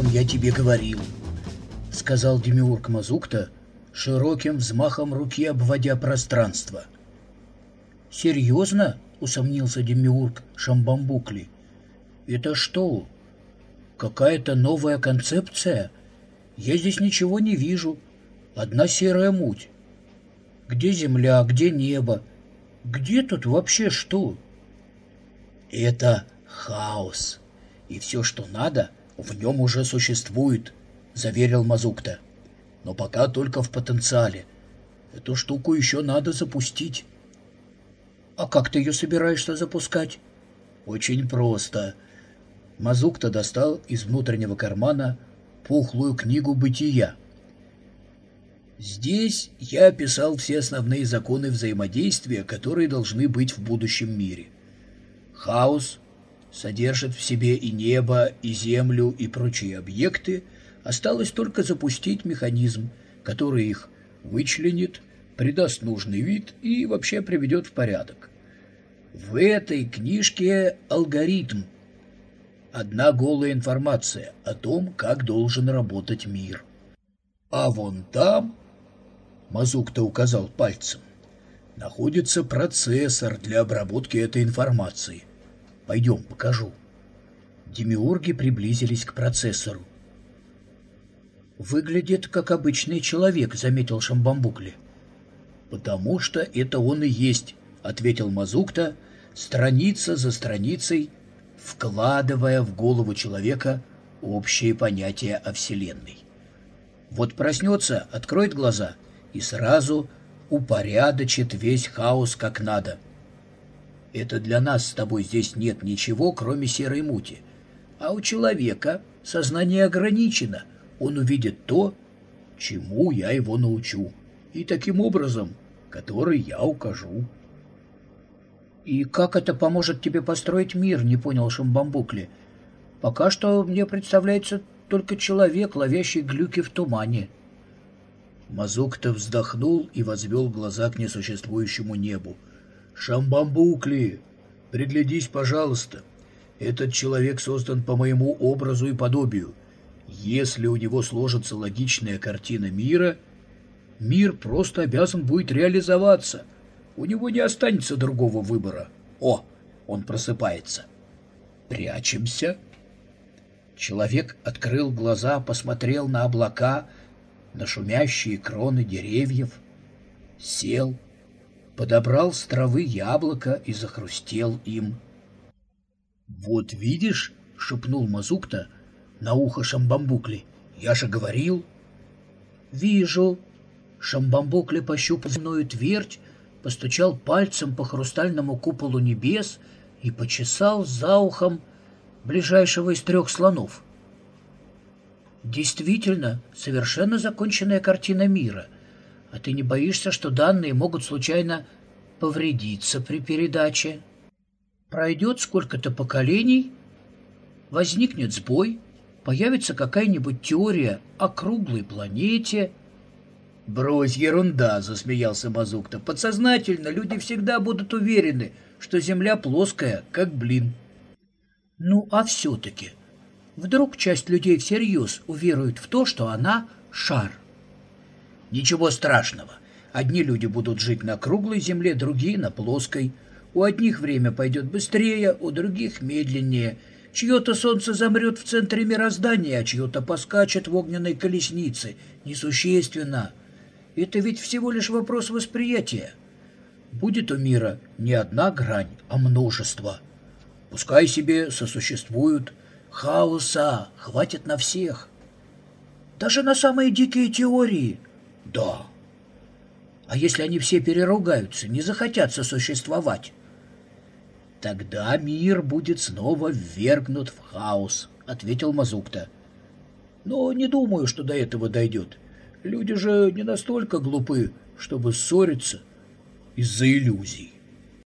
котором я тебе говорил», — сказал Демиург Мазукта, широким взмахом руки обводя пространство. «Серьезно?» — усомнился Демиург Шамбамбукли. «Это что? Какая-то новая концепция? Я здесь ничего не вижу. Одна серая муть. Где земля, где небо? Где тут вообще что?» «Это хаос. И все, что надо — в нем уже существует, заверил Мазукта. Но пока только в потенциале. Эту штуку еще надо запустить. А как ты ее собираешься запускать? Очень просто. Мазукта достал из внутреннего кармана пухлую книгу бытия. Здесь я описал все основные законы взаимодействия, которые должны быть в будущем мире. Хаос, содержит в себе и небо, и землю, и прочие объекты, осталось только запустить механизм, который их вычленит, придаст нужный вид и вообще приведет в порядок. В этой книжке алгоритм. Одна голая информация о том, как должен работать мир. А вон там, Мазук-то указал пальцем, находится процессор для обработки этой информации. Пойдем, покажу. Демиурги приблизились к процессору. «Выглядит, как обычный человек», — заметил Шамбамбукли. «Потому что это он и есть», — ответил Мазукта, страница за страницей, вкладывая в голову человека общее понятие о Вселенной. Вот проснется, откроет глаза и сразу упорядочит весь хаос как надо — это для нас с тобой здесь нет ничего, кроме серой мути. А у человека сознание ограничено. Он увидит то, чему я его научу, и таким образом, который я укажу. «И как это поможет тебе построить мир?» — не понял Шамбамбукли. «Пока что мне представляется только человек, ловящий глюки в тумане». Мазуктов вздохнул и возвел глаза к несуществующему небу — «Шамбамбукли, приглядись, пожалуйста. Этот человек создан по моему образу и подобию. Если у него сложится логичная картина мира, мир просто обязан будет реализоваться. У него не останется другого выбора. О, он просыпается. Прячемся». Человек открыл глаза, посмотрел на облака, на шумящие кроны деревьев, сел, сел подобрал с травы яблоко и захрустел им. «Вот видишь», — шепнул Мазукта на ухо Шамбамбукли, — «я же говорил». «Вижу». Шамбамбукли пощупал земную твердь, постучал пальцем по хрустальному куполу небес и почесал за ухом ближайшего из трех слонов. Действительно, совершенно законченная картина мира — а ты не боишься, что данные могут случайно повредиться при передаче? Пройдет сколько-то поколений, возникнет сбой, появится какая-нибудь теория о круглой планете. «Брось, ерунда!» — засмеялся Базукта. «Подсознательно люди всегда будут уверены, что Земля плоская, как блин». «Ну, а все-таки...» Вдруг часть людей всерьез уверует в то, что она — шар. Ничего страшного. Одни люди будут жить на круглой земле, другие — на плоской. У одних время пойдет быстрее, у других — медленнее. Чье-то солнце замрет в центре мироздания, а чье-то поскачет в огненной колеснице. Несущественно. Это ведь всего лишь вопрос восприятия. Будет у мира не одна грань, а множество. Пускай себе сосуществуют. Хаоса хватит на всех. Даже на самые дикие теории — да. А если они все переругаются, не захотятся существовать? Тогда мир будет снова ввергнут в хаос, ответил Мазукта. Но не думаю, что до этого дойдет. Люди же не настолько глупы, чтобы ссориться из-за иллюзий.